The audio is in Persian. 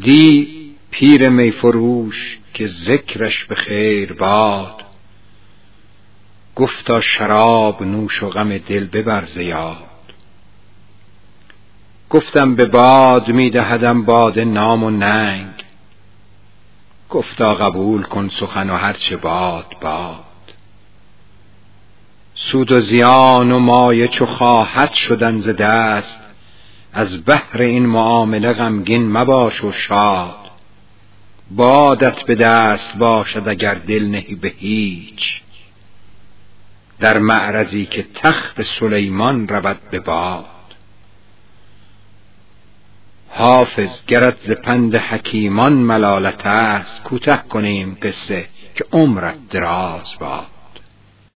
دی پیر میفروش که ذکرش به خیر باد. گفتا شراب نوش و غم دل ببر زیاد. گفتم به باد میدهدم باد نام و ننگ. گفتا قبول کن سخن و هرچه باد باد. سود و زیان و مایه چو خواهد شدن ز دست. از بهر این معامله غمگین مباش و شاد. بادت به دست باشد اگر دل نهی به هیچ. در معرضی که تخت سلیمان رود به باد. حافظ گرت ز پند حکیمان ملالت است. کوته کنیم قصه که عمرت دراز باد.